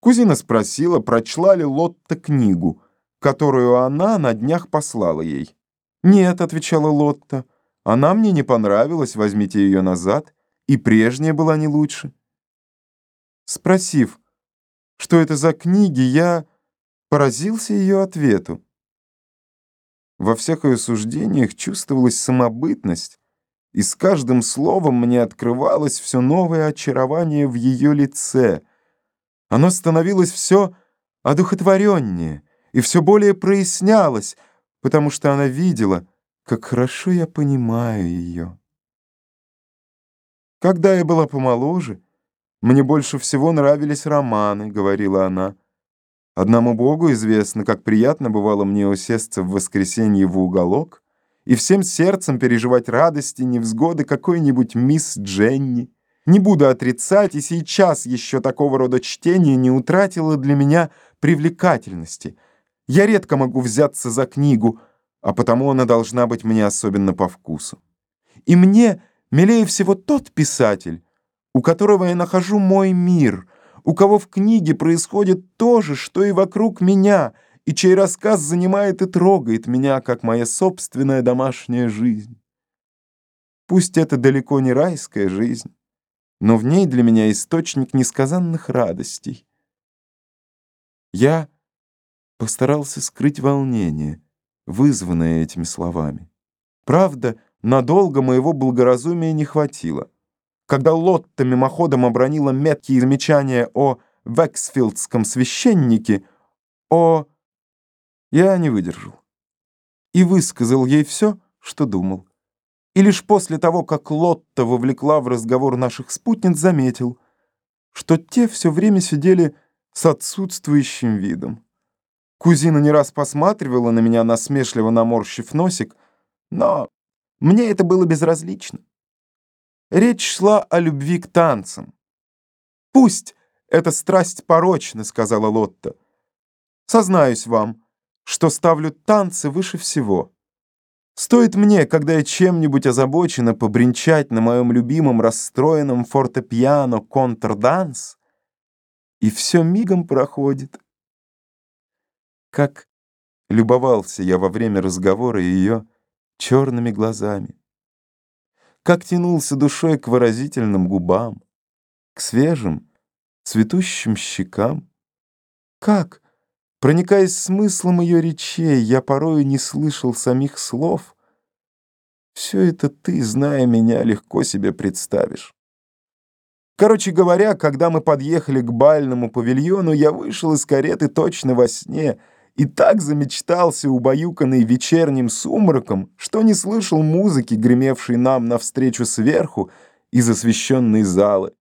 Кузина спросила, прочла ли Лотта книгу, которую она на днях послала ей. «Нет», — отвечала Лотта, — «она мне не понравилась, возьмите ее назад, и прежняя была не лучше». Спросив, что это за книги, я поразился ее ответу. Во всех ее суждениях чувствовалась самобытность, и с каждым словом мне открывалось все новое очарование в ее лице. Оно становилось все одухотвореннее и все более прояснялось, потому что она видела, как хорошо я понимаю ее. «Когда я была помоложе, мне больше всего нравились романы», — говорила она. «Одному Богу известно, как приятно бывало мне усесться в воскресенье в уголок и всем сердцем переживать радости, невзгоды какой-нибудь мисс Дженни. Не буду отрицать, и сейчас еще такого рода чтение не утратило для меня привлекательности. Я редко могу взяться за книгу, а потому она должна быть мне особенно по вкусу. И мне милее всего тот писатель, у которого я нахожу мой мир, у кого в книге происходит то же, что и вокруг меня, и чей рассказ занимает и трогает меня, как моя собственная домашняя жизнь. Пусть это далеко не райская жизнь, но в ней для меня источник несказанных радостей. Я постарался скрыть волнение, вызванное этими словами. Правда, надолго моего благоразумия не хватило. Когда Лотта мимоходом обронила меткие замечания о вексфилдском священнике, о... Я не выдержал и высказал ей все, что думал. И лишь после того, как Лотта вовлекла в разговор наших спутниц, заметил, что те все время сидели с отсутствующим видом. Кузина не раз посматривала на меня, насмешливо наморщив носик, но мне это было безразлично. Речь шла о любви к танцам. «Пусть эта страсть порочна», — сказала Лотта. «Сознаюсь вам, что ставлю танцы выше всего. Стоит мне, когда я чем-нибудь озабочена, побренчать на моем любимом расстроенном фортепиано контрданс, и все мигом проходит». Как любовался я во время разговора ее черными глазами как тянулся душой к выразительным губам, к свежим, цветущим щекам. Как, проникаясь смыслом ее речей, я порою не слышал самих слов. Все это ты, зная меня, легко себе представишь. Короче говоря, когда мы подъехали к бальному павильону, я вышел из кареты точно во сне — и так замечтался, убаюканный вечерним сумраком, что не слышал музыки, гремевшей нам навстречу сверху из освещенной залы.